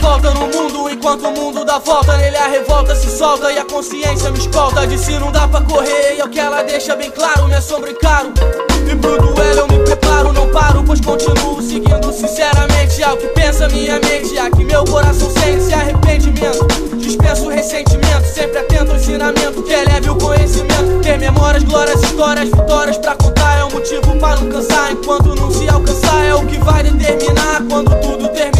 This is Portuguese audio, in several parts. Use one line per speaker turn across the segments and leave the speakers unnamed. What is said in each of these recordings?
volta no mundo Enquanto o mundo dá volta Nele a revolta se solta E a consciência me escolta. Disse não dá pra correr E é o que ela deixa bem claro Me assombro e caro. E pro duelo eu me preparo Não paro, pois continuo seguindo sinceramente Ao que pensa minha mente. A que meu coração sente arrependimento Dispenso ressentimento Sempre atento ao ensinamento Que eleve o conhecimento. Ter memórias, glórias, histórias, vitórias pra contar É um motivo para não cansar. Enquanto não se alcançar É o que vai determinar Quando tudo terminar. Se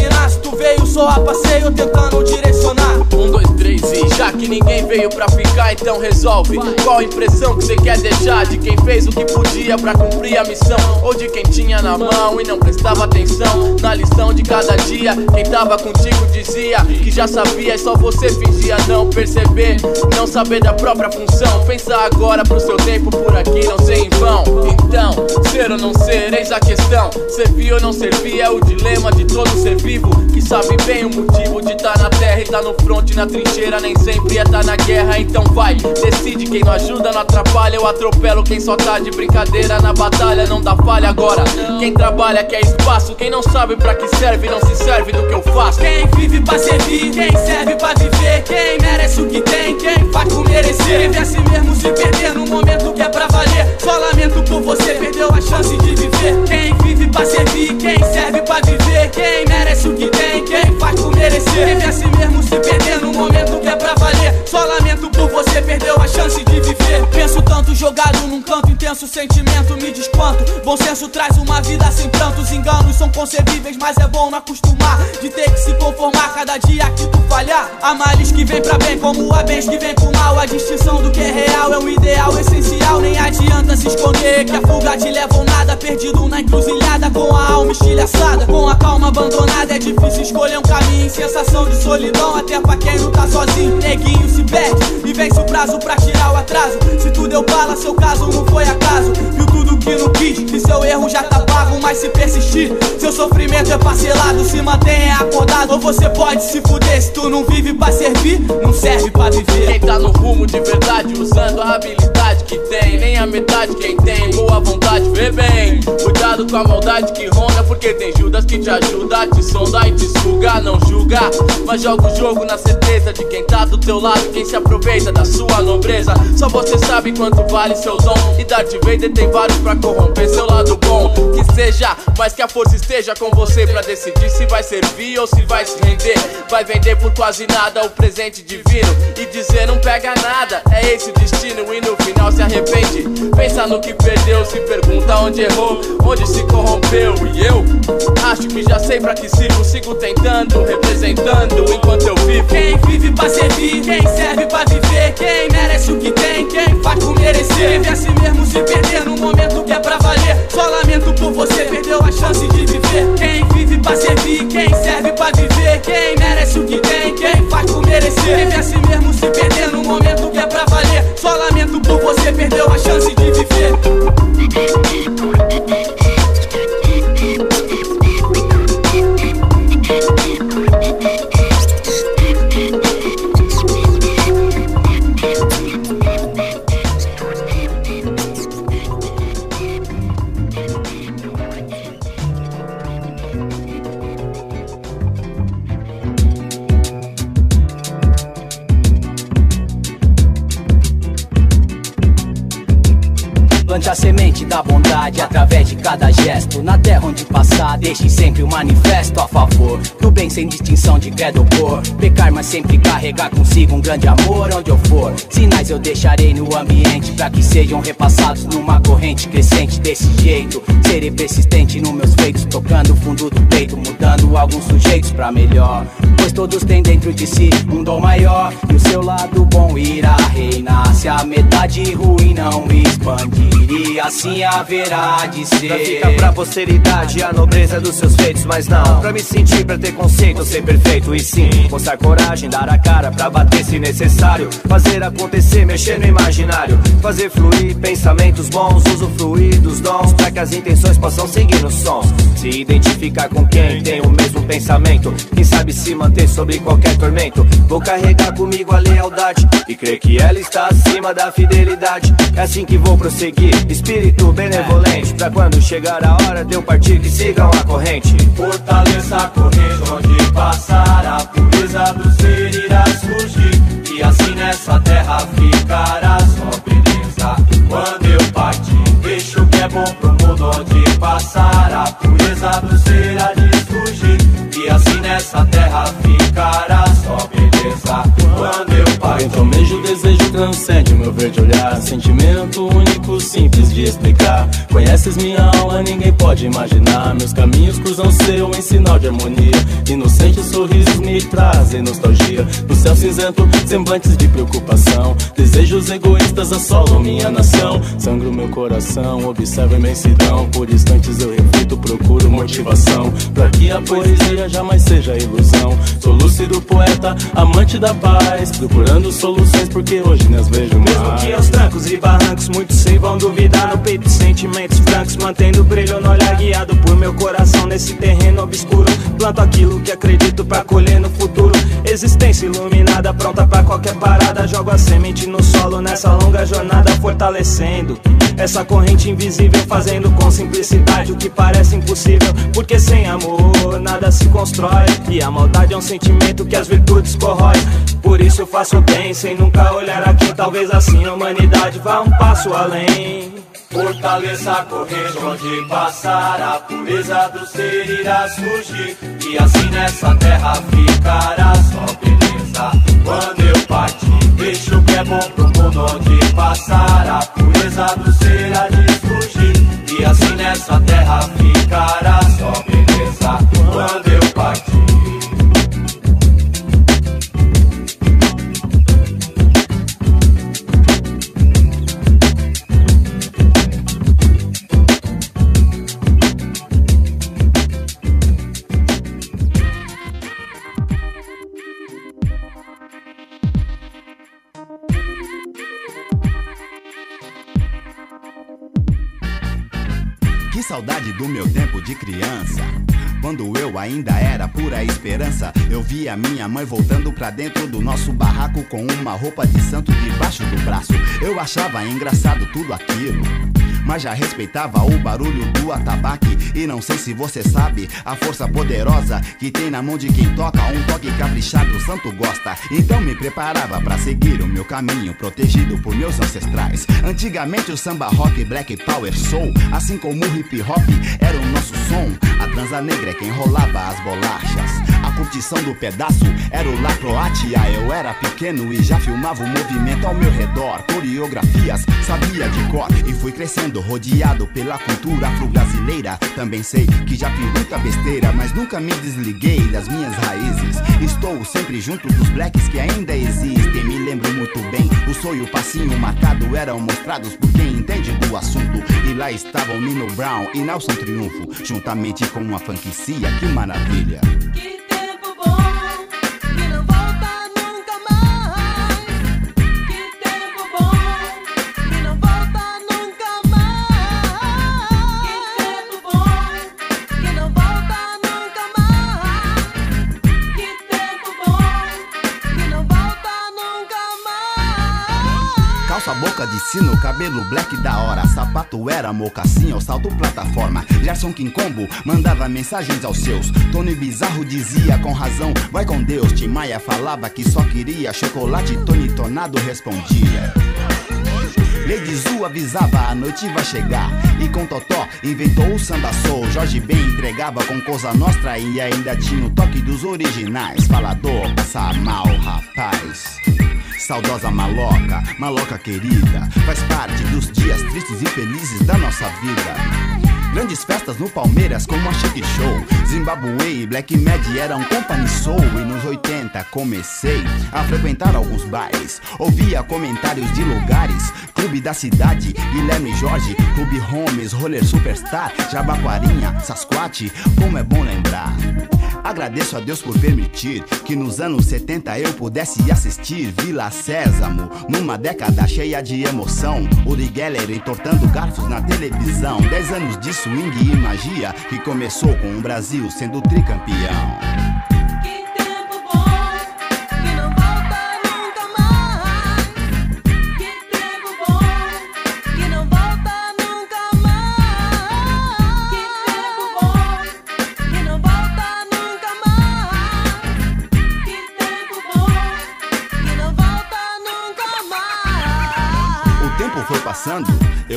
veio só a passeio Tentando direcionar.
Um, dois, três e já que ninguém veio pra ficar Então resolve. Qual a impressão que você quer deixar De quem fez o que podia pra cumprir a missão? Ou de quem tinha na mão e não prestava atenção? Na lição de cada dia Quem tava contigo dizia Que já sabia e só você fingia não perceber Não saber da própria função. Pensa agora pro seu tempo por aqui não ser em vão. Então, ser ou não ser, eis a questão. Servir ou não servir é o dilema de todo ser vivo Que sabe bem o motivo de tá na terra e tá no front na trincheira Nem sempre é tá na guerra, então vai Decide quem não ajuda, não atrapalha. Eu atropelo quem só tá de brincadeira Na batalha não dá falha agora. Quem trabalha quer espaço Quem não sabe pra que serve não se serve do que eu faço.
Quem vive pra servir, quem serve pra viver Quem merece o que tem, quem faz por merecer. Vive a si mesmo se perder no momento que é pra valer. Só lamento por você, perdeu a chance de viver. Quem vive pra servir, quem serve pra viver Quem merece o que tem, quem faz por merecer. Vive a si mesmo se perder no momento que é pra valer. Só lamento por você, perdeu a chance de viver. Penso tanto jogado num canto, intenso sentimento me desquanto. Bom senso traz uma vida sem tantos enganos São concebíveis, mas é bom não acostumar De ter que se conformar cada dia que tu falhar. Há males que vem pra bem, como há bens que vem pro mal. A distinção do que é real é um ideal essencial. Nem adianta se esconder que a fuga te leva ao nada. Perdido na encruzilhada, com a alma estilhaçada Com a calma abandonada, é difícil escolher um caminho. Sensação de solidão, até pra quem não tá sozinho. Neguinho se perde e vence o prazo pra tirar o atraso. Se tu deu bala, seu caso não foi acaso. Viu tudo que não quis, e seu erro já tá pago Mas se persistir, seu sofrimento é parcelado. Se mantenha acordado, ou você pode se fuder. Se tu não vive pra servir, não serve pra viver.
Quem tá no rumo de verdade, usando a habilidade que tem. Nem a metade quem tem, boa vontade, vê bem. Cuidado com a maldade que ronda Porque tem Judas que te ajuda, te sonda e te suga Não julga, mas joga o jogo na certeza De quem tá do teu lado, quem se aproveita da sua nobreza. Só você sabe quanto vale seu dom. E Darth Vader tem vários pra corromper seu lado bom. Que seja, mas que a força esteja com você Pra decidir se vai servir ou se vai se render. Vai vender por quase nada o presente divino. E dizer não pega nada, é esse o destino. E no final se arrepende. Pensa no que perdeu, se pergunta onde errou Onde se corrompeu. E eu Acho que já sei pra que sirvo Sigo tentando, representando enquanto eu vivo.
Quem vive pra servir, quem serve pra viver Quem merece o que tem, quem faz por merecer. Vive a si mesmo se perder no momento que é pra valer. Só lamento por você, perdeu a chance de viver. Quem vive pra servir, quem serve pra viver Quem merece o que tem, quem faz por merecer. Vive a si mesmo se perder no momento que é pra valer. Só lamento por você, perdeu a chance de viver
a semente da bondade através de cada gesto. Na terra onde passar, deixe sempre o manifesto a favor do bem sem distinção de credo ou cor. Pecar, mas sempre carregar consigo um grande amor onde eu for. Sinais eu deixarei no ambiente para que sejam repassados numa corrente crescente desse jeito. Serei persistente nos meus feitos, tocando o fundo do peito, mudando alguns sujeitos pra melhor. Pois todos têm dentro de si um dom maior e o seu lado bom irá reinar. Se a metade ruim não expandir, e assim haverá de ser.
Pra ficar pra posteridade a nobreza dos seus feitos, mas não. Pra me sentir preconceito, ser perfeito e sim. Mostrar coragem, dar a cara pra bater se necessário, fazer acontecer, mexer no imaginário, fazer fluir pensamentos bons, usufruir dos dons. Pra que as intenções possam seguir nos sons, se identificar com quem tem o mesmo pensamento, quem sabe se manter sobre qualquer tormento. Vou carregar comigo a lealdade e crer que ela está acima da fidelidade. É assim que vou prosseguir, espírito benevolente. Pra quando chegar a hora de eu partir, que sigam a corrente.
Fortaleça a corrente onde passar, a pureza do ser irá surgir. E assim nessa terra ficará só beleza. Quando eu partir, deixo o que é bom pro mundo onde passar,
Então o desejo transcende o meu verde olhar. Sentimento único, simples de explicar. Conheces minha alma, ninguém pode imaginar. Meus caminhos cruzam seu em sinal de harmonia. Inocentes sorrisos me trazem nostalgia. No céu cinzento, semblantes de preocupação. Desejos egoístas assolam minha nação. Sangro meu coração, observo a imensidão. Por instantes eu reflito, procuro motivação. Pra que a poesia jamais seja ilusão. Sou lúcido poeta, amante da paz Procurando soluções porque hoje nas vejo mais.
Mesmo que aos trancos e barrancos Muitos sim vão duvidar. No peito Sentimentos francos Mantendo o brilho no olhar Guiado por meu coração nesse terreno obscuro. Planto aquilo que acredito pra colher no futuro. Existência iluminada Pronta pra qualquer parada. Jogo a semente no solo Nessa longa jornada Fortalecendo essa corrente invisível Fazendo com simplicidade o que parece impossível Porque sem amor nada se constrói E a maldade é um sentimento que as virtudes corrói Por isso eu faço bem sem nunca olhar aqui. Talvez assim a humanidade vá um passo além.
Fortaleça a corrente onde passar, a pureza do ser irá surgir. E assim nessa terra ficará só beleza. Quando eu partir, deixo o que é bom pro mundo onde passar, a pureza do ser há de surgir. E assim nessa terra ficará só beleza. Quando eu partir.
Do meu tempo de criança. Quando eu ainda era pura esperança, eu via minha mãe voltando pra dentro do nosso barraco com uma roupa de santo debaixo do braço. Eu achava engraçado tudo aquilo mas já respeitava o barulho do atabaque. E não sei se você sabe a força poderosa que tem na mão de quem toca. Um toque caprichado, o santo gosta. Então me preparava para seguir o meu caminho, protegido por meus ancestrais. Antigamente o samba rock, black power soul, assim como o hip hop, era o nosso som. A transa negra é quem rolava as bolachas. Curtição do pedaço era o La Croatia. Eu era pequeno e já filmava o movimento ao meu redor. Coreografias sabia de cor e fui crescendo rodeado pela cultura afro-brasileira. Também sei que já fiz muita besteira, mas nunca me desliguei das minhas raízes. Estou sempre junto dos blacks que ainda existem. Me lembro muito bem, o sonho, o passinho marcado eram mostrados por quem entende do assunto. E lá estavam Nino Brown e Nelson Triunfo, juntamente com uma franquicia, que maravilha. Cabelo black da hora. Sapato era mocassim ou salto plataforma. Gerson Quincombo mandava mensagens aos seus. Tony Bizarro dizia com razão: Vai com Deus. Tim Maia falava que só queria chocolate. Tony Tonado respondia. Lady Zu avisava a noite vai chegar E com Totó inventou o samba soul Jorge Ben entregava com Cosa Nostra E ainda tinha o toque dos originais Falador, passa mal, rapaz Saudosa maloca, maloca querida, faz parte dos dias tristes e felizes da nossa vida. Grandes festas no Palmeiras como a Chic Show Zimbabwe e Black Mad eram company soul E nos 80 comecei a frequentar alguns bares Ouvia comentários de lugares Clube da Cidade, Guilherme Jorge Clube Holmes, Roller Superstar Jabaquarinha, Sasquatch Como é bom lembrar Agradeço a Deus por permitir que nos anos 70 eu pudesse assistir Vila Sésamo, numa década cheia de emoção. Uri Geller entortando garfos na televisão. Dez anos de swing e magia que começou com o Brasil sendo tricampeão.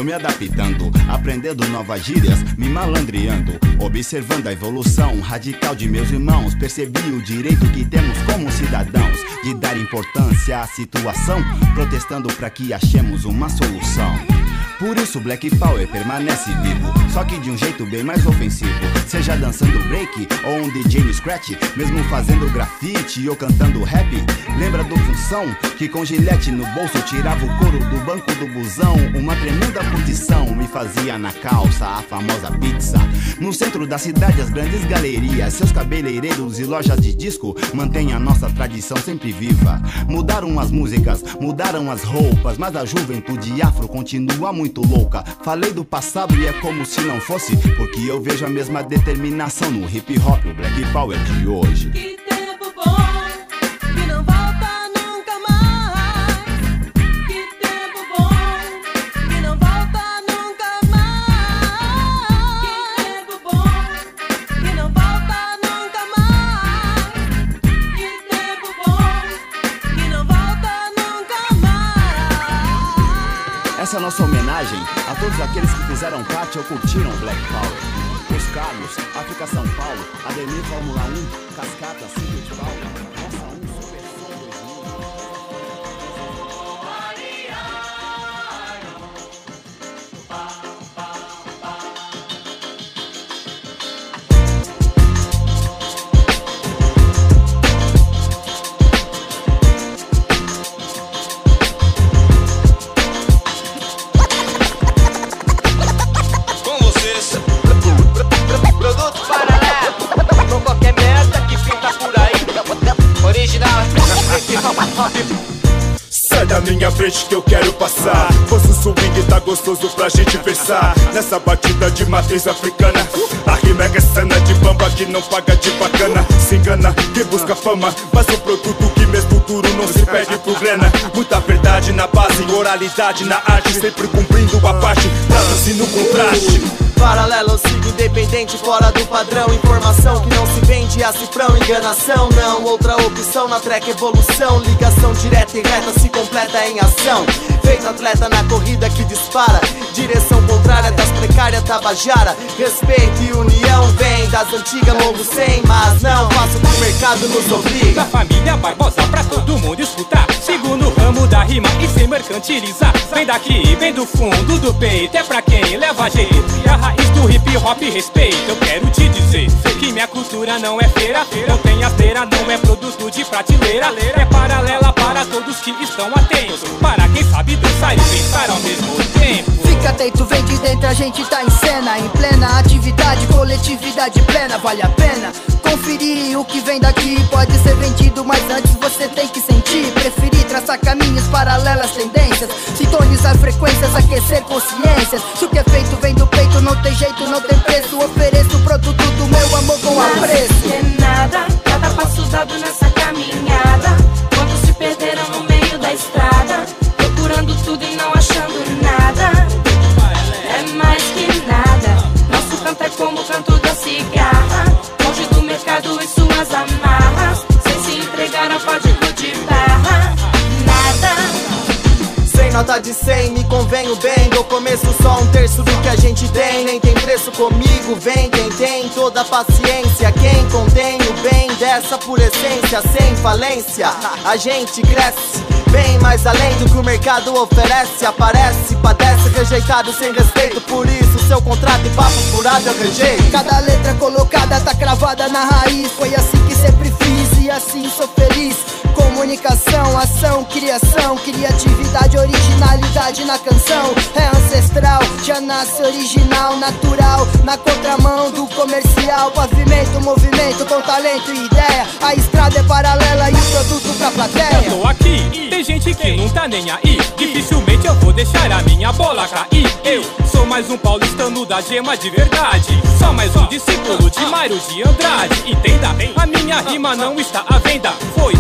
Me adaptando, aprendendo novas gírias, me malandreando, observando a evolução radical de meus irmãos. Percebi o direito que temos como cidadãos de dar importância à situação, protestando para que achemos uma solução. Por isso Black Power permanece vivo, só que de um jeito bem mais ofensivo. Seja dançando break ou um DJ no scratch, mesmo fazendo grafite ou cantando rap. Lembra do função que com gilete no bolso tirava o couro do banco do busão? Uma tremenda curtição me fazia na calça a famosa pizza. No centro da cidade, as grandes galerias, seus cabeleireiros e lojas de disco mantêm a nossa tradição sempre viva. Mudaram as músicas, mudaram as roupas, mas a juventude afro continua muito muito louca. Falei do passado e é como se não fosse, porque eu vejo a mesma determinação no hip hop, o black power de hoje. Todos aqueles que fizeram parte ou curtiram Black Power. Os Carlos, África São Paulo, Ademir Fórmula 1, Cascata, Secret Power.
minha frente que eu quero passar. Pois o swing tá gostoso pra gente versar Nessa batida de matriz africana. A rima é cena de bamba que não paga de bacana. Se engana, que busca fama Mas o produto que mesmo duro não se perde por grana. Muita verdade na base, oralidade na arte Sempre cumprindo a parte, traduzindo o contraste.
Paralelo, eu sigo independente, fora do padrão Informação que não se vende a cifrão Enganação, não, outra opção na track evolução Ligação direta e reta se completa em ação. Feito atleta na corrida que dispara Direção contrária das precárias Tabajara. Respeito e união vem das antigas longo sem Mas não faço o que o mercado nos obriga.
Da família Barbosa pra todo mundo escutar Segundo ramo da rima e sem mercantilizar Vem daqui, vem do fundo do peito É pra quem leva jeito. E a raiz do hip hop respeito Eu quero te dizer que minha cultura não é feira. Não tem asteira, não é produto de prateleira. É paralela para todos que estão atentos. Para quem sabe dançar e pensar ao mesmo tempo
Fica atento, vem de dentro, a gente tá em cena Em plena atividade, coletividade plena Vale a pena conferir o que vem daqui. Pode ser vendido, mas antes você tem que sentir. Preferir traçar caminhos paralelas, tendências Sintonizar frequências, aquecer consciências. Se o que é feito vem do peito, não tem jeito, não tem preço. Ofereço o produto do meu amor com apreço.
Mas é nada, cada passo dado nessa caminhada
nota de 100 me convenho bem. Do começo só um terço do que a gente tem. Nem tem preço comigo, vem quem tem. Toda paciência Quem contém o bem dessa por essência Sem falência, a gente cresce Bem mais além do que o mercado oferece. Aparece, padece, rejeitado sem respeito. Por isso seu contrato e papo furado eu rejeito.
Cada letra colocada tá cravada na raiz. Foi assim que sempre fiz e assim sou feliz Comunicação, ação, criação Criatividade, originalidade na canção. É ancestral, já nasce original, natural Na contramão do comercial. Pavimento, movimento com talento e ideia. A estrada é paralela e o produto pra plateia.
Eu tô aqui, tem gente que não tá nem aí. Dificilmente eu vou deixar a minha bola cair. Eu sou mais um paulistano da gema de verdade. Só mais um discípulo de Mário de Andrade. Entenda, a minha rima não está à venda. Foi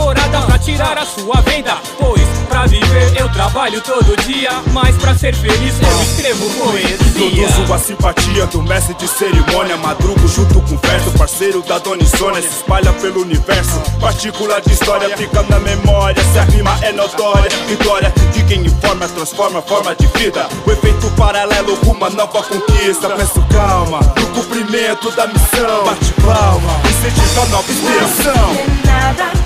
elaborada pra tirar a sua venda Pois pra viver eu trabalho todo dia Mas pra ser feliz eu escrevo poesia
Introduzo a simpatia do mestre de cerimônia Madrugo junto com verso, parceiro da Dona Insônia Se espalha pelo universo, partícula de história Fica na memória, se a rima é notória Vitória de quem informa forma transforma a forma de vida. O efeito paralelo rumo a nova conquista. Peço calma no cumprimento da missão. Bate palma, incentiva a nova inspiração.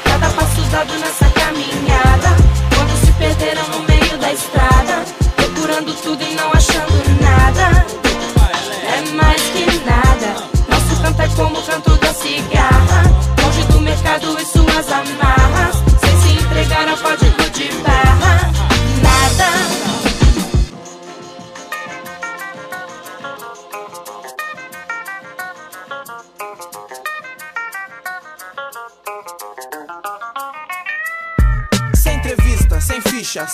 Dado nessa caminhada. Quando se perderam no meio da estrada,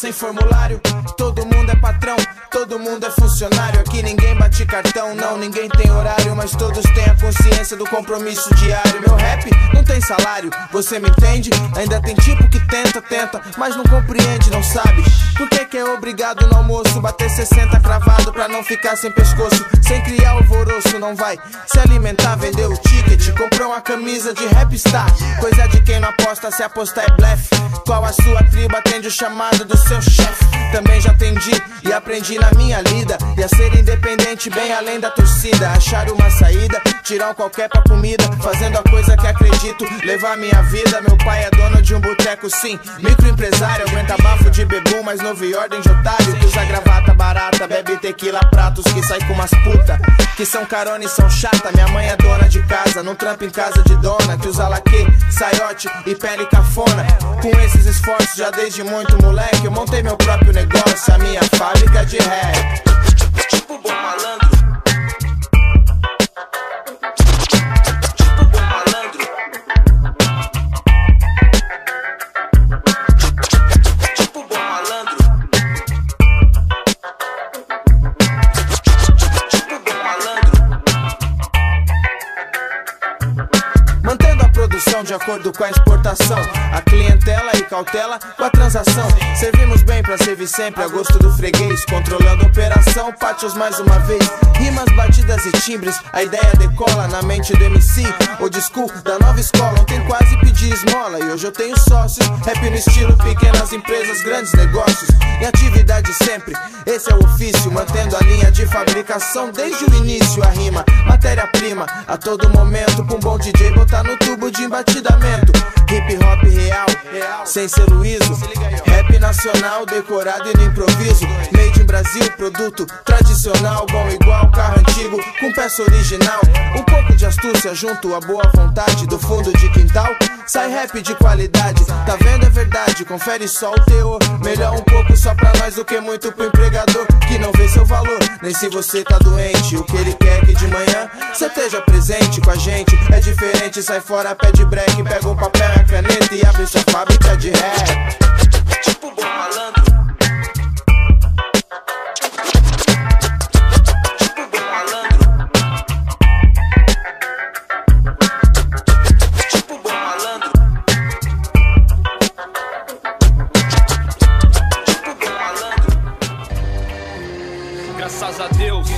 sem
formulário. Todo mundo é patrão, todo mundo é funcionário. Aqui ninguém bate cartão, não, ninguém tem horário. Mas todos têm a consciência do compromisso diário. Meu rap não tem salário, você me entende? Ainda tem tipo que tenta, tenta, mas não compreende, não sabe. Por que, que é obrigado no almoço bater 60 cravado pra não ficar sem pescoço? Sem criar alvoroço, não vai se alimentar, vender o ticket, comprou uma camisa de rapstar. Coisa de quem não aposta, se apostar é blefe. Qual a sua tribo atende o chamado do seu chefe? Também já atendi e aprendi na minha lida. E a ser independente bem além da torcida. Achar uma saída, tirar um qualquer pra comida. Fazendo a coisa que acredito, levar minha vida. Meu pai é dono de um boteco, sim. Microempresário, aguenta bafo de bebum, mas novo e ordem de otário. Que usa gravata barata, bebe tequila, pratos que sai com umas puta. Que são carona e são chata. Minha mãe é dona de casa, não trampa em casa de dona. Que usa laque, saiote e pele cafona. Com esses esforços, já desde muito moleque, eu montei meu próprio negócio, a minha fábrica de rap. Tipo bom malandro. Acordo com a exportação, a clientela e cautela com a transação. Servimos bem pra servir sempre a gosto do freguês, controlando a operação, pátios mais uma vez. Rimas, batidas e timbres, a ideia decola na mente do MC. Old school da nova escola, ontem quase pedi esmola e hoje eu tenho sócios. Rap no estilo, pequenas empresas, grandes negócios. Em atividade sempre, esse é o ofício, mantendo a linha de fabricação desde o início. A rima, matéria-prima, a todo momento, com um bom DJ botar no tubo de embatidamento. Hip hop real, sem ser Luíso. Rap nacional, decorado e no improviso. Made in Brasil, produto tradicional, bom igual carro antigo, com peça original. Um pouco de astúcia junto à boa vontade do fundo de quintal. Sai rap de qualidade, tá vendo? É verdade, confere só o teor. Melhor um pouco só pra nós do que muito pro empregador que não vê seu valor, nem se você tá doente. O que ele quer é que de manhã você esteja presente com a gente. É diferente, sai fora, pede break, pega um papel caneta e abre sua fábrica de rap. Tipo bom malandro. Tipo bom malandro. Tipo bom malandro. Tipo bom malandro.
Graças a Deus.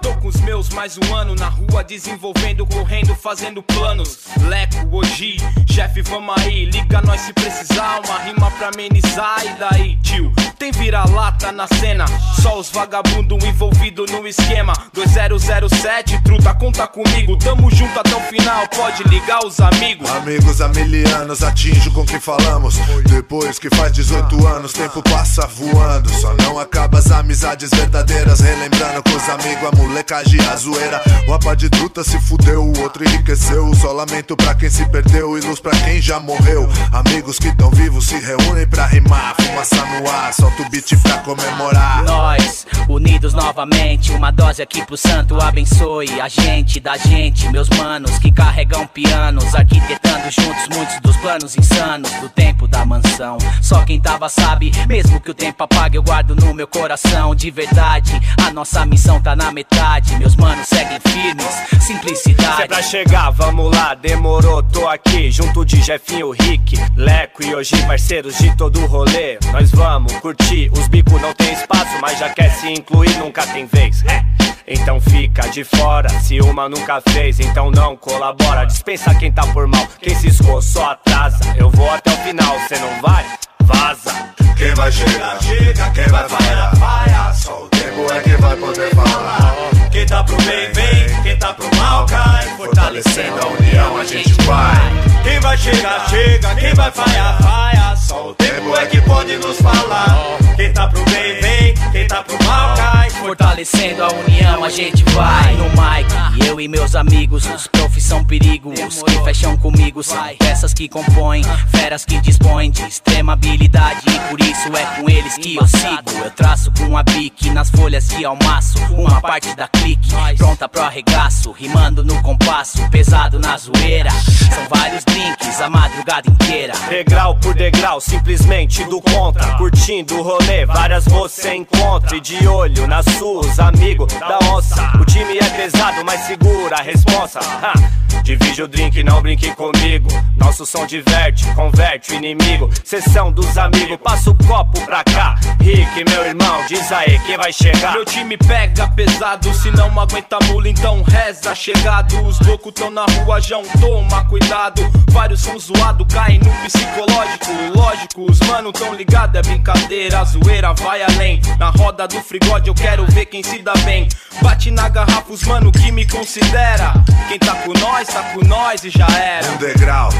Tô com os meus mais um ano na rua, desenvolvendo, correndo, fazendo planos. Leco, Oji, chefe, vamos aí. Liga nós se precisar, uma rima pra amenizar. E daí, tio? Tem vira-lata na cena, só os vagabundo envolvido no esquema. 2007, truta, conta comigo. Tamo junto até o final, pode ligar os amigos.
Amigos amilianos, atinjo com quem falamos. Depois que faz 18 anos, tempo passa voando. Só não acaba as amizades verdadeiras. Relembrando com os amigos, a molecagem, a zoeira. O de truta se fudeu, o outro enriqueceu. Só lamento pra quem se perdeu e luz pra quem já morreu. Amigos que tão vivos se reúnem pra rimar. Fumaça no ar, solta o beat pra comemorar.
Nós, unidos novamente, uma dose aqui pro santo abençoe a gente da gente, meus manos que carregam pianos, arquitetando juntos muitos dos planos insanos do tempo da mansão. Só quem tava sabe, mesmo que o tempo apague, eu guardo no meu coração de verdade. A nossa missão tá na metade, meus manos seguem firmes,
Se é
simplicidade.
pra chegar, vamos lá, demorou, tô aqui Junto de Jefinho, Rick, Leco e hoje parceiros de todo o rolê Nós vamos curtir, os bicos não tem espaço Mas já quer se incluir, nunca tem vez é. Então fica de fora, se uma nunca fez Então não colabora, dispensa quem tá por mal Quem ciscou só atrasa, eu vou até o final, cê não vai? vaza.
Quem vai chegar, chega, quem vai falhar, falha. Só o tempo é que vai poder falar.
Quem tá pro bem, vem, quem tá pro mal, cai.
Fortalecendo a união, a gente vai.
Quem vai chegar, chega, quem vai falhar, falha. Só o tempo é que pode nos falar. Quem tá pro bem, vem, quem tá pro mal, cai.
Fortalecendo a união, a gente vai no mic. Eu e meus amigos, os profs são perigo. Os que fecham comigo são peças que compõem, feras que dispõem de extrema habilidade. E por isso é com eles que eu sigo. Eu traço com a bique nas folhas de almaço. Uma parte da clique, pronta pro arregaço. Rimando no compasso, pesado na zoeira. São vários drinks a madrugada inteira.
Degrau por degrau, simplesmente do contra. Curtindo o rolê, várias você encontra. E de olho nas suas, amigo da onça. O time é pesado, mas segura a responsa. Ha! Divide o drink, não brinque comigo. Nosso som diverte, converte o inimigo. Sessão dos amigos, passa o copo pra cá. Rick, meu irmão, diz aí quem vai chegar.
Meu time pega pesado, se não aguenta mula, então reza chegado. Os loucos tão na rua, já toma cuidado. Vários são zoados, caem no psicológico. Lógico, os mano tão ligado, é brincadeira. A zoeira vai além. Na roda do frigode eu quero ver quem se dá bem. Bate na garrafa os mano que me considera. Quem tá com nós, tá com nós e já era.
Um degrau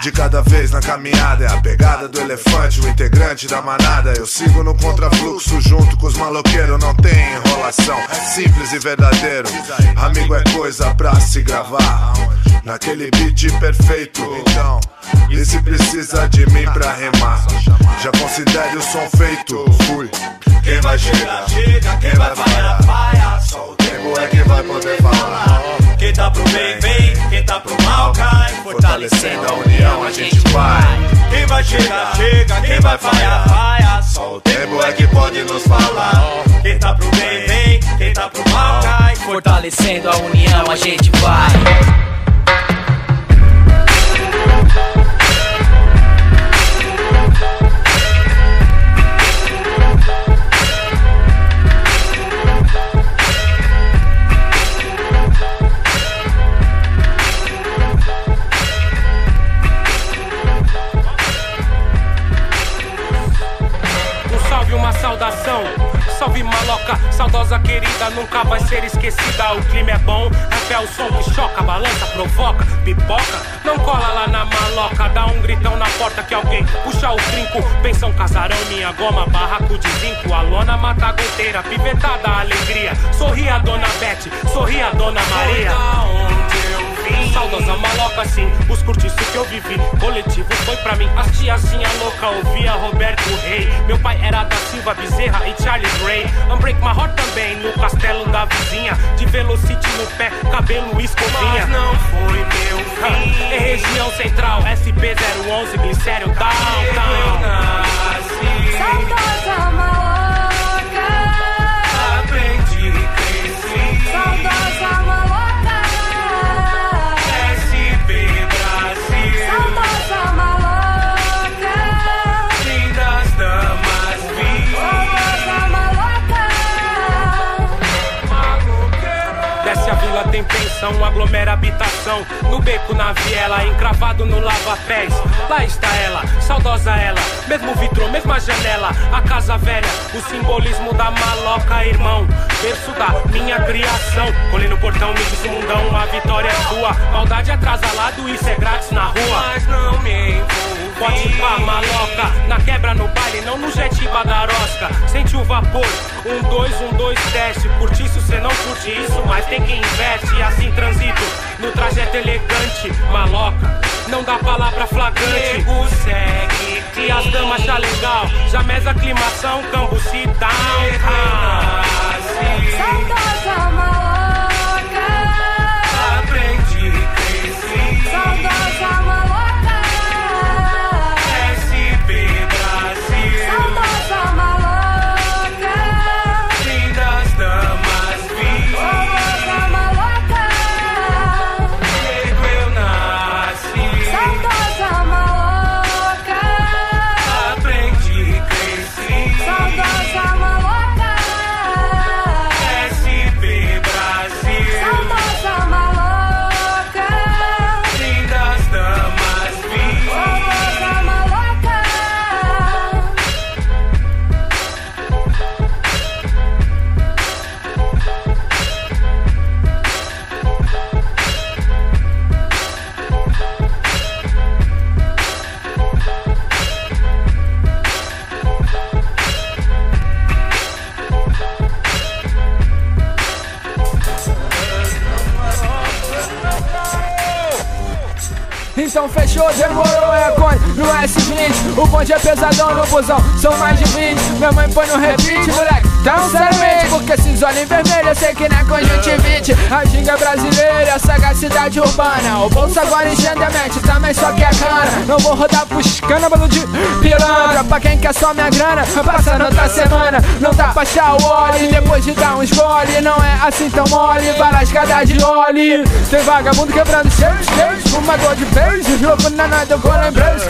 de cada vez na caminhada. É a pegada do elefante, o integrante da manada. Eu sigo no contrafluxo junto com os maloqueiros. Não tem enrolação, simples e verdadeiro. Amigo é coisa pra se gravar. Naquele beat perfeito. Então, e se precisa de mim pra remar? Já considere o som feito. Fui.
Quem vai chegar, chega, quem vai falhar, falha. Só o tempo é que vai poder falar. Quem tá pro bem, vem, quem tá pro mal, cai.
Fortalecendo a união, a gente vai.
Quem vai chegar, chega, quem vai falhar, falha. Só o tempo é que pode nos falar. Quem tá pro bem, vem, quem tá pro mal, cai.
Fortalecendo a união, a gente vai.
O clima é bom, rap é som que choca, balança, provoca, pipoca. Não cola lá na maloca, dá um gritão na porta que alguém puxa o trinco. Pensão, casarão, minha goma, barraco de zinco. A lona mata a goteira, pivetada, alegria. Sorri a dona Beth, sorri a dona Maria. Saudosa maloca, sim, os curtiços que eu vivi. Coletivo foi pra mim, as tiazinha louca ouvia Roberto Rei. Meu pai era da Silva Bezerra e Charles Ray. Unbreak My Heart também, no castelo da vizinha. De Velocity no pé, cabelo escovinha.
Mas não foi meu fim.
É região central, SP011, glicério downtown.
Saudosa maloca,
aglomera habitação. No beco, na viela, encravado no lava-pés. Lá está ela, saudosa ela. Mesmo vidro, mesma janela. A casa velha, o simbolismo da maloca, irmão. Berço da minha criação. Colei no portão, me disse mundão, a vitória é sua. Maldade atrasalado, isso é grátis na rua.
Mas não me envolvi.
Pode pá, maloca, na quebra no baile, não no jet badarosca. Sente o vapor, um, dois, um, dois, teste. Curte isso, cê não curte isso, mas tem quem investe. Assim transito, no trajeto elegante, maloca. Não dá palavra flagrante.
Nego segue,
E as damas já legal, já mesa aclimação, cambuci.
Saudosa
então fechou, demorou, é cone no S20. O bonde é pesadão no busão, são mais de 20. Minha mãe põe no repeat, moleque, tão seriamente. Porque esses olhos vermelhos eu sei que não é conjuntivite. A ginga brasileira, a sagacidade urbana. O bolso agora enchendo a mente, também só quer cana. Não vou rodar pros cânabalo de pilantra. Pra quem quer só minha grana, passando outra semana. Não dá pra achar o óleo depois de dar uns gole. Não é assim tão mole, para escadas de óleo. Tem vagabundo quebrando cheios, cheios. Fumador de base, louco na nada, eu vou lembrar os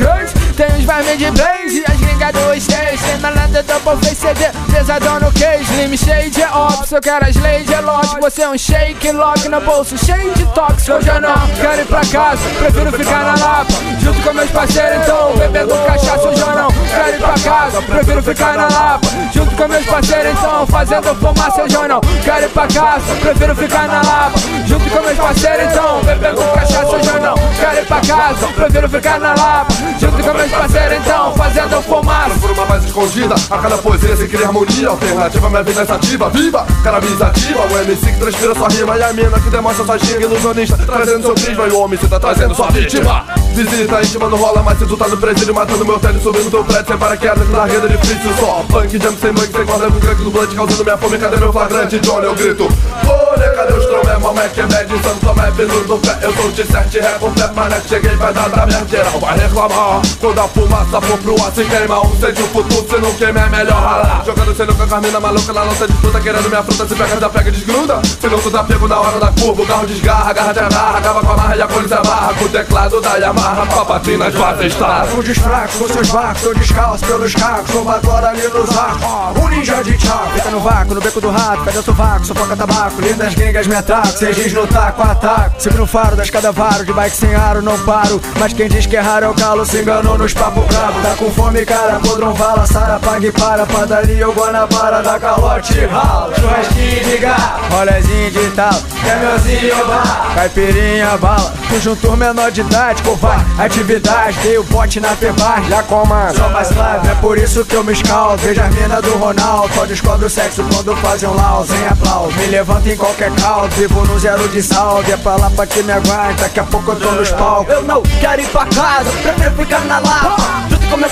Tem uns vermes de blaze, as gringas do stage. Tem malandro double face CD, pesadão no case. Slim shade é óbvio, eu quero as leis, é lógico. Você é um shake lock no bolso, cheio de tóxico. Hoje eu não quero ir pra casa, prefiro ficar na Lapa. Junto com meus parceiros, então, bebendo cachaça. Hoje eu não quero ir pra casa, prefiro ficar na Lapa. Junto com meus parceiros, então, fazendo fumaça. Hoje eu não quero ir pra casa, prefiro ficar na Lapa. Junto com meus parceiros, então, bebendo cachaça. Hoje eu não quero ir pra casa, prefiro ficar na Lapa. Junto com meus parceiros, então, fazendo fumaça.
Por uma mais escondida, a cada poesia sem querer harmonia. Alternativa, minha vida é ativa, viva, cannabis ativa. O MC que transpira sua rima e a mina que demonstra sua ginga. Ilusionista, trazendo seu prisma e o homem você tá trazendo sua vítima. Visita íntima não rola, mas se tu tá no presídio matando meu tênis, subindo teu prédio sem paraquedas na de frício só. Punk, jump sem mangue, sem corda com crack do blunt, causando minha fome. Cadê meu flagrante? Johnny, eu grito. Olha, cadê os tromé, mamé, que é médio, santo tomé, pelo do pé. Eu sou de sete ré completo, mas não cheguei, vai dar da minha geral, vai reclamar. Quando a fumaça for pro ar, se queima um, sente o futuro, se não queima é melhor ralar. Jogando sem nunca com a mina maluca na lança de fruta, querendo minha fruta, se pega, já pega e desgruda. Se não tu tá pego na hora da curva, o carro desgarra, garra te agarra, acaba com a marra e a polícia barra. Com o teclado da Yamaha, papatinas vai estar.
Com os fracos, com seus barcos, tô descalço pelos cacos, sou agora ali nos arcos. Um ninja de tchau, fica no vácuo, no beco do rato, cadê o sovaco, sufoca tabaco, lindas gringas me atacam, sem giz no taco, ataco. Sempre no faro da escada varo, de bike sem aro, não paro. Mas quem diz que é raro é o calo, se enganou nos papo bravo. Tá com fome, cara, podrão vala, sara, pague para, padaria ou guanabara, da calote rala. Churrasquinho de gato, rolezinho de tal, caminhãozinho bar, caipirinha bala. Conjuntor menor de idade, covarde, atividade, dei o bote na pebar, já comando. Sou mais leve, é por isso que eu me escaldo. Veja a mina do Ronaldo, só descobre o sexo quando fazem um lau, sem aplauso. Me levanto em qualquer vivo no zero de salve. É pra lá pra que me aguarde, daqui a pouco eu tô nos palcos.
Eu não quero ir pra casa, prefiro ficar na lapa. Junto com meus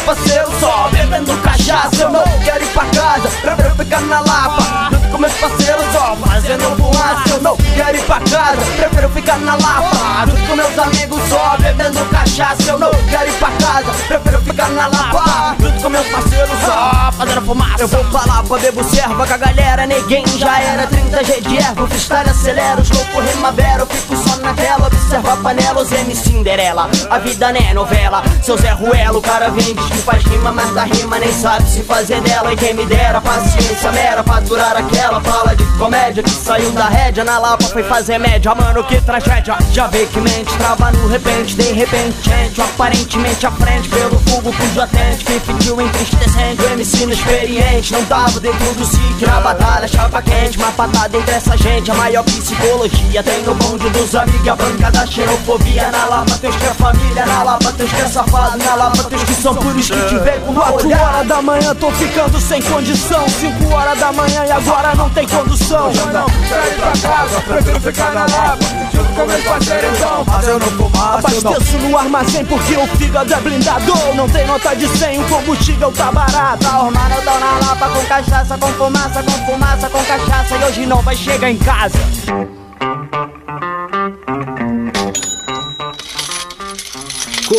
quero ir pra casa, prefiro ficar na lapa. Junto com meus amigos, só bebendo cachaça. Eu não quero ir pra casa, prefiro ficar na lapa. Junto com meus parceiros, só fazendo fumaça. Eu vou pra bebo serva com a galera, ninguém já era 30 G de erva, o freestyle acelera, os loucos primavera, eu fico só na tela, observa a panela, os M Cinderela, a vida não é novela, seu Zé Ruelo, o cara vem diz que faz rima, mas da rima nem sabe se fazer dela, e quem me dera, paciência mera, pra durar aquela, fala de comédia, que saiu da rédea, na lapa foi fazer média, mano, que tragédia, já vê que mente, trava no repente, de repente, gente, aparentemente à frente, pelo fogo cujo atente, que pediu entristecente, o MC inexperiente, não tava dentro do sítio, na batalha, chapa quente, uma patada entre essa gente, a maior psicologia, tem no bonde dos amigos, a banca da xenofobia, na lapa teus que é família, na lapa teus que é safado, na lapa teus que são puros que te veem com mau
4
olhar.
horas da manhã tô ficando sem condição. 5 horas da manhã e agora não tem condução. Eu não quero ir pra casa, prefiro ficar na lapa Junto com meus parceiros então
Fazendo fumaça, eu não.
Abasteço no armazém porque o fígado é blindado. Não tem nota de 100, o combustível tá barato.
Tá armado, eu tô na lapa com cachaça, com fumaça, com fumaça, com cachaça. E hoje não vai chegar em casa Música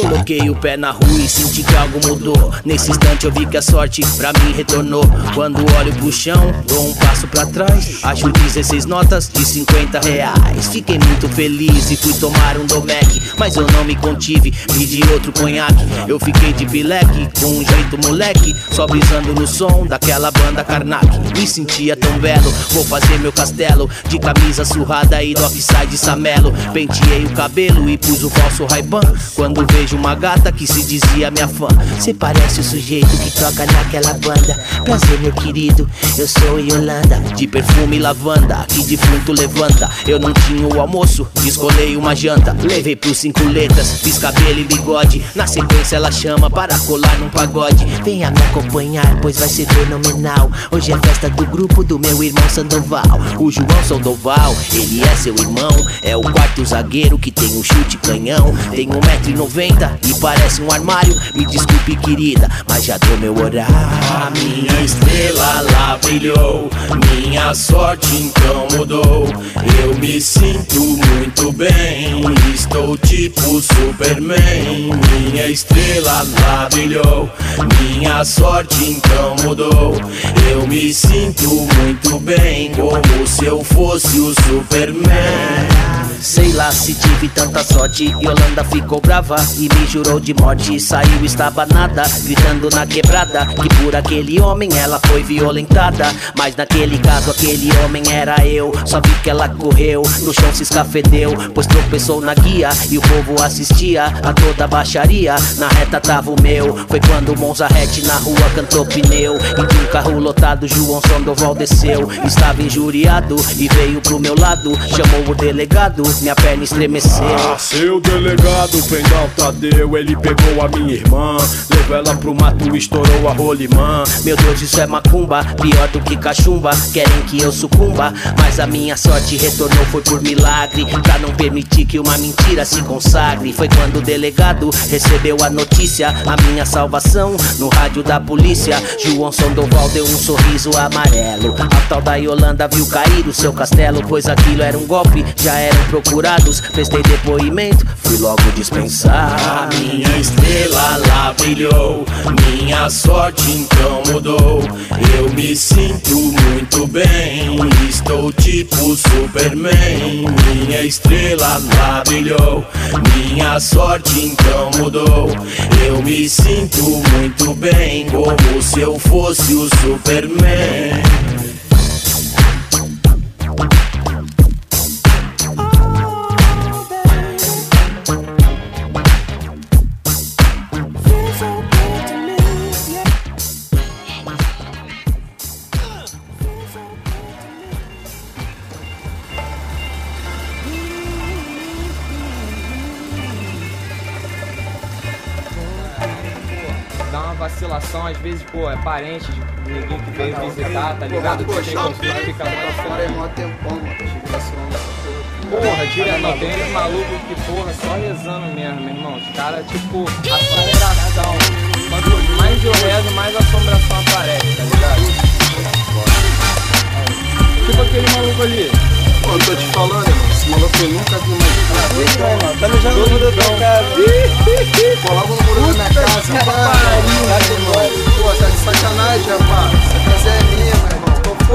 Coloquei o pé na rua e senti que algo mudou. Nesse instante eu vi que a sorte pra mim retornou. Quando olho pro chão, dou um passo pra trás. Acho 16 notas de 50 reais. Fiquei muito feliz e fui tomar um Domec. Mas eu não me contive, pedi outro conhaque. Eu fiquei de bileque, com um jeito moleque. Só brisando no som daquela banda Karnak. Me sentia tão belo, vou fazer meu castelo. De camisa surrada e do offside Samelo. Penteei o cabelo e pus o falso Ray-Ban. Quando vejo uma gata que se dizia minha fã. Cê parece o sujeito que toca naquela banda. Prazer, meu querido, eu sou Yolanda. De perfume e lavanda, que defunto levanta. Eu não tinha o almoço, descolei uma janta. Levei pros cinco letras, fiz cabelo e bigode. Na sequência ela chama para colar num pagode. Venha me acompanhar, pois vai ser fenomenal. Hoje é festa do grupo do meu irmão Sandoval. O João Sandoval, ele é seu irmão. É o quarto zagueiro que tem um chute canhão. Tem 1,90m e parece um armário. Me desculpe, querida, mas já deu meu horário.
A minha estrela lá brilhou, minha sorte então mudou. Eu me sinto muito bem, estou tipo Superman. Minha estrela lá brilhou, minha sorte então mudou. Eu me sinto muito bem, como se eu fosse o Superman.
Lá se tive tanta sorte. Yolanda ficou brava e me jurou de morte. Saiu estabanada, gritando na quebrada Que por aquele homem ela foi violentada. Mas naquele caso aquele homem era eu. Só vi que ela correu, no chão se escafedeu Pois tropeçou na guia e o povo assistia A toda a baixaria, na reta tava o meu Foi quando o Monzarrete na rua cantou pneu. E um carro lotado João Sandoval desceu. Estava injuriado e veio pro meu lado Chamou o delegado minha perna.
Ah, seu delegado, Pendal Tadeu, ele pegou a minha irmã, levou ela pro mato e estourou a rolimã.
Meu Deus, isso é macumba, pior do que cachumba. Querem que eu sucumba, mas a minha sorte retornou foi por milagre. Pra não permitir que uma mentira se consagre. Foi quando o delegado recebeu a notícia, a minha salvação no rádio da polícia. João Sandoval deu um sorriso amarelo. A tal da Yolanda viu cair o seu castelo, pois aquilo era um golpe, já era um procurados, prestei depoimento, fui logo dispensar.
A minha estrela lá brilhou, minha sorte então mudou. Eu me sinto muito bem, estou tipo Superman. Minha estrela lá brilhou, minha sorte então mudou. Eu me sinto muito bem, como se eu fosse o Superman.
Pô, é parente de ninguém que veio visitar, tá ligado? Que tem de ficar muito
Fora é mó tempão, mano. Porra.
Porra, direto, tem uns malucos que, porra, só rezando mesmo, meu irmão. Os caras, tipo, assombração. Quanto mais eu rezo, mais assombração aparece, tá ligado? Tipo aquele maluco ali.
Pô, eu tô te falando, irmão. Esse maluco eu nunca vi mais de
irmão, tá mijando no muro da casa.
Pô, logo no muro da minha casa,
Puta
pá. Pô, tá de sacanagem, rapaz. Essa casa é minha, fora.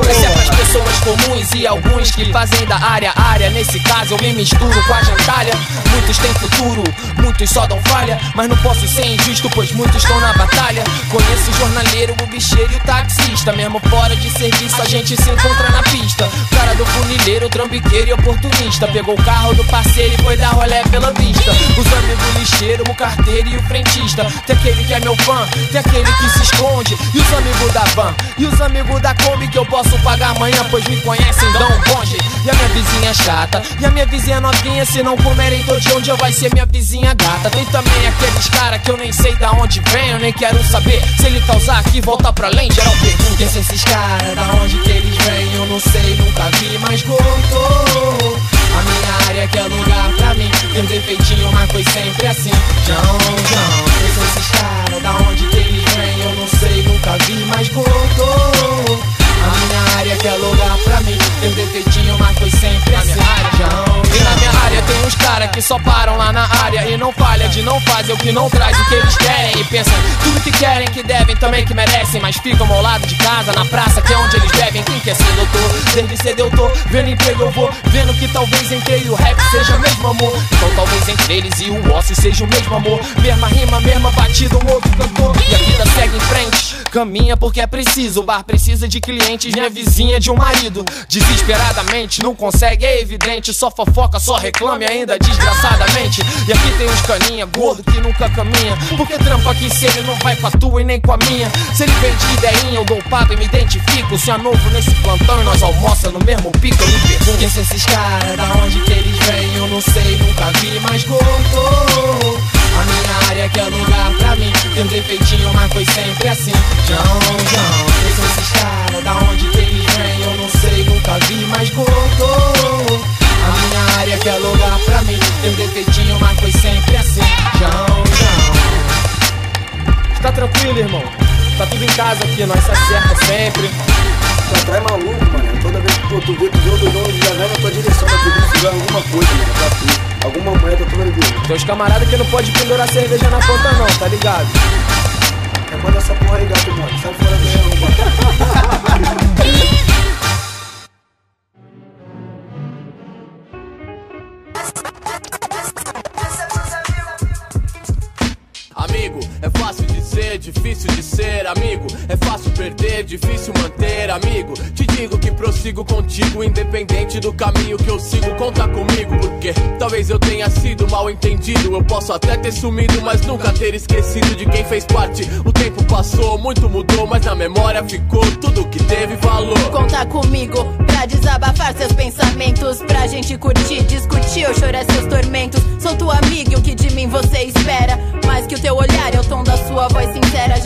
Esse é pras pessoas comuns e alguns que fazem da área área. Nesse caso eu me misturo com a jantalha. Muitos têm futuro, muitos só dão falha. Mas não posso ser injusto, pois muitos estão na batalha. Conheço o jornaleiro, o bicheiro e o taxista. Mesmo fora de serviço, a gente se encontra na pista. Cara do funileiro, trambiqueiro e oportunista. Pegou o carro do parceiro e foi dar rolé pela vista. Os amigos lixeiro, o carteiro e o frentista. Tem aquele que é meu fã, tem aquele que se esconde. E os amigos da van, e os amigos da Kombi que eu posso pagar amanhã, pois me conhecem, dão um bonde. E a minha vizinha é chata, e a minha vizinha novinha. Se não comerem todo de onde eu vai ser minha vizinha gata. Tem também aqueles cara que eu nem sei da onde vem, eu nem quero saber. Se ele causar aqui, volta pra além. Geral pergunta: são esses caras, da onde que eles vêm? Eu não sei, nunca vi, mas gostou. A minha área que é lugar pra mim. Tem defeitinho, mas foi sempre assim. João, são esses caras, da onde que eles vêm? Eu não sei, nunca vi, mas gostou. Área que é lugar pra mim. Um defeitinho, mas foi sempre assim E na minha área tem uns cara que só param lá na área E não falha de não fazer o que não traz o que eles querem. E pensam tudo que querem, que devem, também que merecem Mas ficam ao lado de casa, na praça, que é onde eles devem. Quem quer ser doutor? Desde cedo eu tô vendo emprego eu vou. Vendo que talvez entre o rap seja mesmo amor. Então talvez entre eles e o osso seja o mesmo amor. Mesma rima, mesma batida, um outro cantor. E a vida segue em frente. Caminha porque é preciso, o bar precisa de clientes, minha vizinha de um marido. Desesperadamente, não consegue, é evidente. Só fofoca, só reclame ainda desgraçadamente. E aqui tem uns caninha gordo que nunca caminha. Porque trampa aqui se ele não vai com a tua e nem com a minha. Se ele vem de ideinha, eu dou pago e me identifico. Se é novo nesse plantão e nós almoça no mesmo pico, eu me pergunto. Quem são esses caras? Da onde que eles vêm? Eu não sei, nunca vi, mas gordo. A minha área que é lugar pra mim Tem um defeitinho, mas foi sempre assim João, João, quem são esses caras? Da onde que eles vêm? Eu não sei, nunca vi, mas gordo A minha área que é lugar pra mim Tem um defeitinho, mas foi sempre assim João, João Tá tranquilo, irmão? Tá tudo em casa aqui, nós se acerta sempre
Tu atrai maluco, mano. Toda vez que pô, tu vê, tu vê o ele já vai na tua direção pra pedir se alguma coisa, mano, pra tu. Alguma moeda, tu vai ver.
Tem uns camarada que não pode pendurar cerveja na ponta não, tá ligado?
É manda essa porra aí, gato, mano. Sai fora daí, mano.
difícil de ser amigo. É fácil perder, difícil manter amigo. Te digo que prossigo contigo, independente do caminho que eu sigo. Conta comigo, porque talvez eu tenha sido mal entendido. Eu posso até ter sumido, mas nunca ter esquecido de quem fez parte. O tempo passou, muito mudou, mas na memória ficou tudo que teve valor.
Conta comigo pra desabafar seus pensamentos. Pra gente curtir, discutir ou chorar seus tormentos. Sou tua amiga e o que de mim você espera.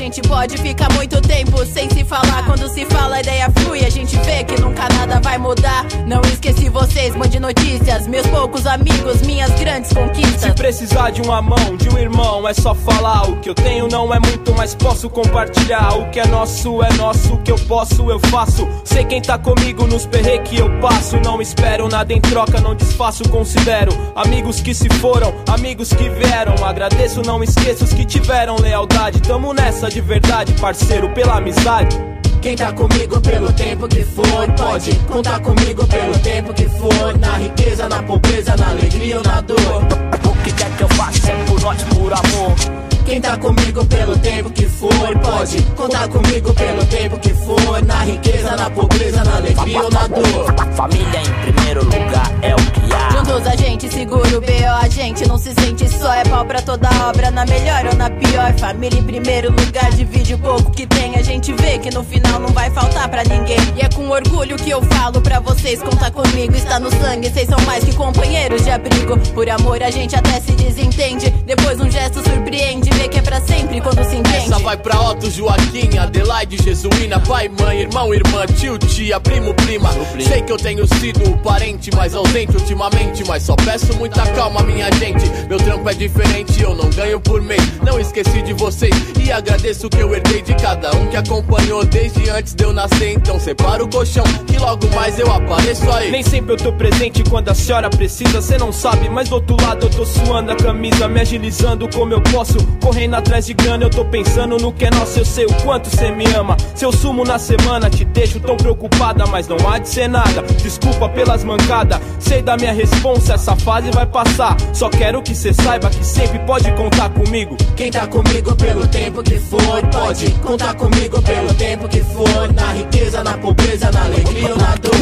Gente pode ficar muito tempo sem se falar. Quando se fala, a ideia flui. A gente vê que nunca nada vai mudar. Não esqueci vocês, mande notícias. Meus poucos amigos, minhas grandes conquistas.
Se precisar de uma mão, de um irmão, é só falar. O que eu tenho não é muito, mas posso compartilhar. O que é nosso é nosso, o que eu posso eu faço. Sei quem tá comigo nos perre que eu passo. Não espero nada em troca, não desfaço, considero. Amigos que se foram, amigos que vieram. Agradeço, não esqueço os que tiveram lealdade. Tamo nessa verdade, parceiro, pela amizade.
Quem tá comigo pelo tempo que for, pode contar comigo pelo tempo que for. Na riqueza, na pobreza, na alegria ou na dor.
O que quer que eu faça é por nós, por amor.
Quem tá comigo pelo tempo que for, pode contar comigo pelo tempo que for. Na riqueza, na pobreza, na alegria ou na dor.
Família em primeiro lugar é o que há.
Juntos a gente segura o B.O. A gente não se sente só, é pau pra toda obra, na melhor ou na pior. Família em primeiro lugar, divide o pouco que tem. A gente vê que no final não vai faltar pra ninguém. E é com orgulho que eu falo pra vocês: contar comigo, está no sangue. Vocês são mais que companheiros de abrigo. Por amor a gente até se desentende. Depois um gesto surpreende, vê que é pra sempre quando se entende.
Essa vai pra Otto, Joaquim, Adelaide, Jesuína, pai, mãe, irmão, irmã, tio, tia, primo, prima. Sei que eu tenho sido o parente mais ausente ultimamente, mas só peço muita calma, minha gente. Meu trampo é diferente, eu não ganho por mês. Não esqueci de vocês e agradeço o que eu herdei de cada um que acompanhou desde antes de eu nascer. Então separa o colchão, que logo mais eu apareço aí.
Nem sempre eu tô presente quando a senhora precisa, cê não sabe, mas do outro lado eu tô suando a camisa, me agilizando como eu posso. Correndo atrás de grana, eu tô pensando no que é nosso, eu sei o quanto cê me ama. Se eu sumo na semana, te deixo tão preocupada, mas não há de ser nada. Desculpa pelas mancadas, sei da minha responsa, essa fase vai passar. Só quero que cê saiba que sempre pode contar comigo.
Quem tá comigo pelo tempo que for, pode contar comigo pelo tempo que for. Na riqueza, na pobreza, na alegria ou na dor.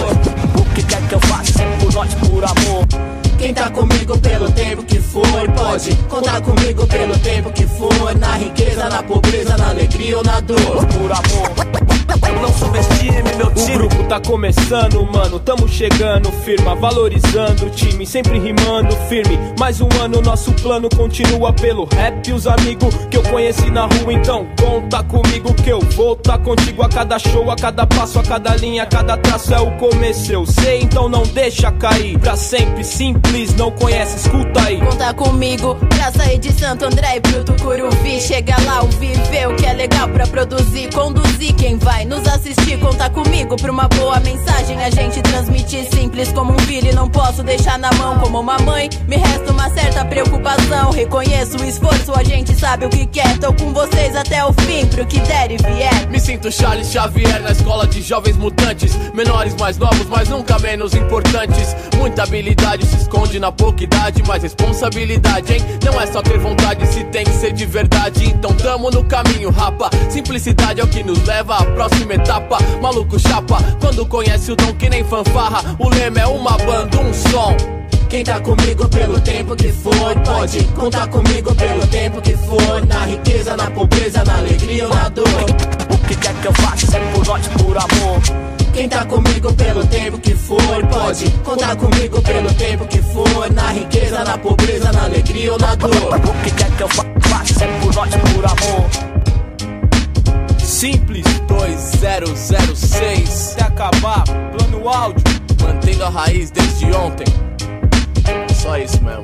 O que quer que eu faça é por nós, por amor.
Quem tá comigo pelo tempo que for, pode contar comigo pelo tempo que for. Na riqueza, na pobreza, na alegria ou na dor.
Por amor, não subestime meu
O grupo tá começando, mano, tamo chegando, firma, valorizando o time, sempre rimando firme. Mais um ano, nosso plano continua pelo rap. Os amigos que eu conheci na rua, então conta comigo que eu vou tá contigo a cada show, a cada passo, a cada linha, a cada traço é o começo. Eu sei, então não deixa cair. Pra sempre simples, não conhece, escuta aí.
Conta comigo pra sair de Santo André e pro Tucuruvi. Chega lá, ouvir, ver o que é legal pra produzir, conduzir quem vai nos assistir conta comigo pra uma boa mensagem. A gente transmite simples como um filho não posso deixar na mão como uma mãe. Me resta uma certa preocupação. Reconheço o esforço, a gente sabe o que quer. Tô com vocês até o fim, pro que der e vier.
Me sinto Charles Xavier na escola de jovens mutantes. Menores mais novos, mas nunca menos importantes. Muita habilidade se esconde na pouca idade, mas responsabilidade, hein? Não é só ter vontade, se tem que ser de verdade. Então tamo no caminho, rapa. Simplicidade é o que nos leva à próxima etapa. Maluco chapa, quando conhece o dom que nem fanfarra. O lema é uma banda, um som.
Quem tá comigo pelo tempo que for, pode contar comigo pelo tempo que for. Na riqueza, na pobreza, na alegria ou na dor.
O que quer que eu faça é por nós, por amor.
Quem tá comigo pelo tempo que for, pode contar comigo pelo tempo que for. Na riqueza, na pobreza, na alegria ou na dor.
O que quer que eu faça é por nós, por amor.
Simples 2006
Se acabar, plano áudio.
Mantendo a raiz desde ontem. Só isso mesmo.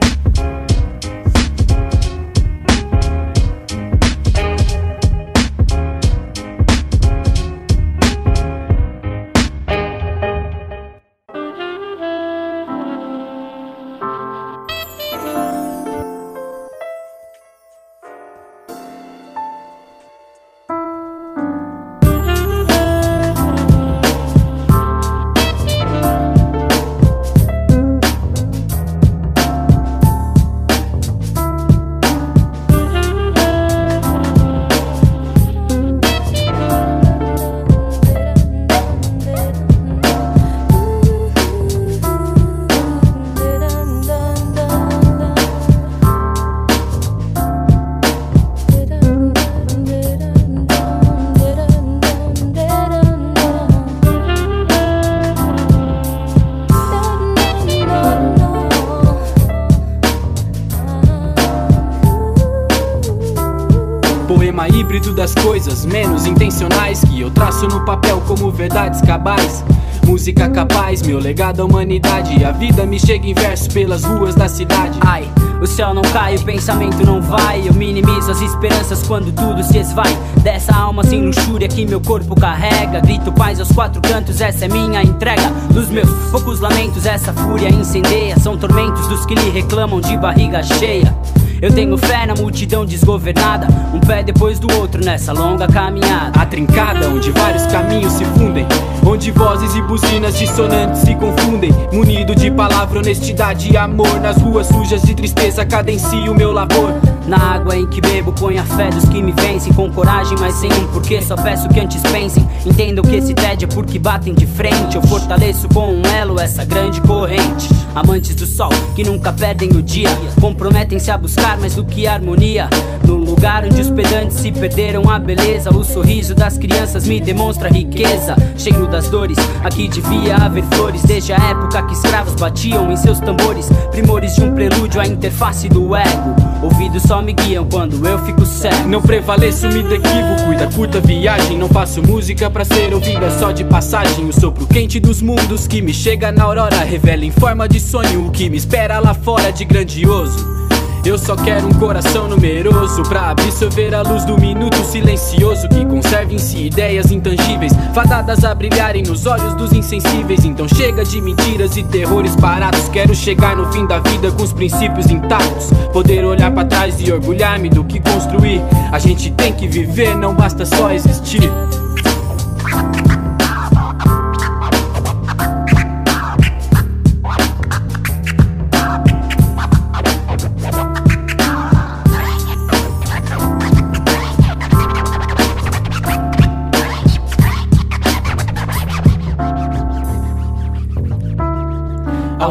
Meu legado à humanidade. A vida me chega em verso pelas ruas da cidade.
Ai, o céu não cai, o pensamento não vai. Eu minimizo as esperanças quando tudo se esvai. Dessa alma sem luxúria que meu corpo carrega. Grito paz aos quatro cantos, essa é minha entrega. Dos meus poucos lamentos, essa fúria incendeia. São tormentos dos que lhe reclamam de barriga cheia. Eu tenho fé na multidão desgovernada, um pé depois do outro nessa longa caminhada.
A trincada onde vários caminhos se fundem, onde vozes e buzinas dissonantes se confundem. Munido de palavra, honestidade e amor, nas ruas sujas de tristeza cadencio meu labor.
Na água em que bebo, põe a fé dos que me vencem. Com coragem, mas sem um porquê, só peço que antes pensem. Entendam que esse tédio é porque batem de frente. Eu fortaleço com um elo essa grande corrente. Amantes do sol que nunca perdem o dia, comprometem-se a buscar mais do que harmonia. No lugar onde os pedantes se perderam a beleza, o sorriso das crianças me demonstra riqueza. Cheio das dores, aqui devia haver flores. Desde a época que escravos batiam em seus tambores, primores de um prelúdio à interface do ego. Ouvidos só me guiam quando eu fico cego.
Não prevaleço, me equívoco e da curta viagem. Não faço música pra ser ouvida só de passagem. O sopro quente dos mundos que me chega na aurora revela em forma de sonho o que me espera lá fora de grandioso. Eu só quero um coração numeroso pra absorver a luz do minuto silencioso que conserve em si ideias intangíveis, fadadas a brilharem nos olhos dos insensíveis. Então chega de mentiras e terrores parados. Quero chegar no fim da vida com os princípios intactos, poder olhar pra trás e orgulhar-me do que construir. A gente tem que viver, não basta só existir.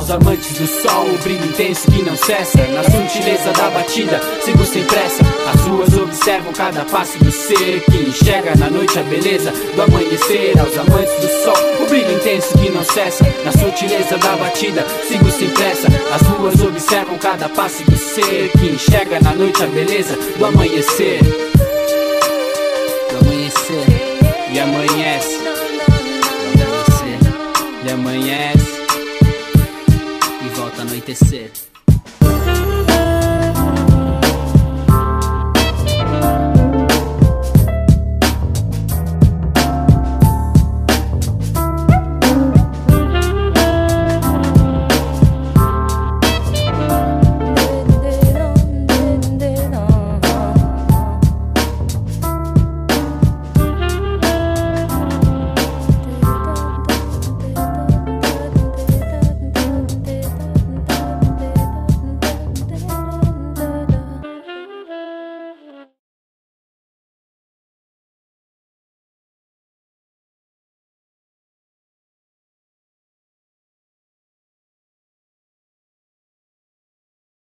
Aos amantes do sol, o brilho intenso que não cessa. Na sutileza da batida, sigo sem pressa. As ruas observam cada passo do ser Que enxerga. Na noite a beleza do amanhecer Aos amantes do sol, o brilho intenso que não cessa. Na sutileza da batida, sigo sem pressa. As ruas observam cada passo do ser Que enxerga. Na noite a beleza do amanhecer.
Do amanhecer.
E amanhece.
Amanhecer.
E amanhece
e volta a anoitecer.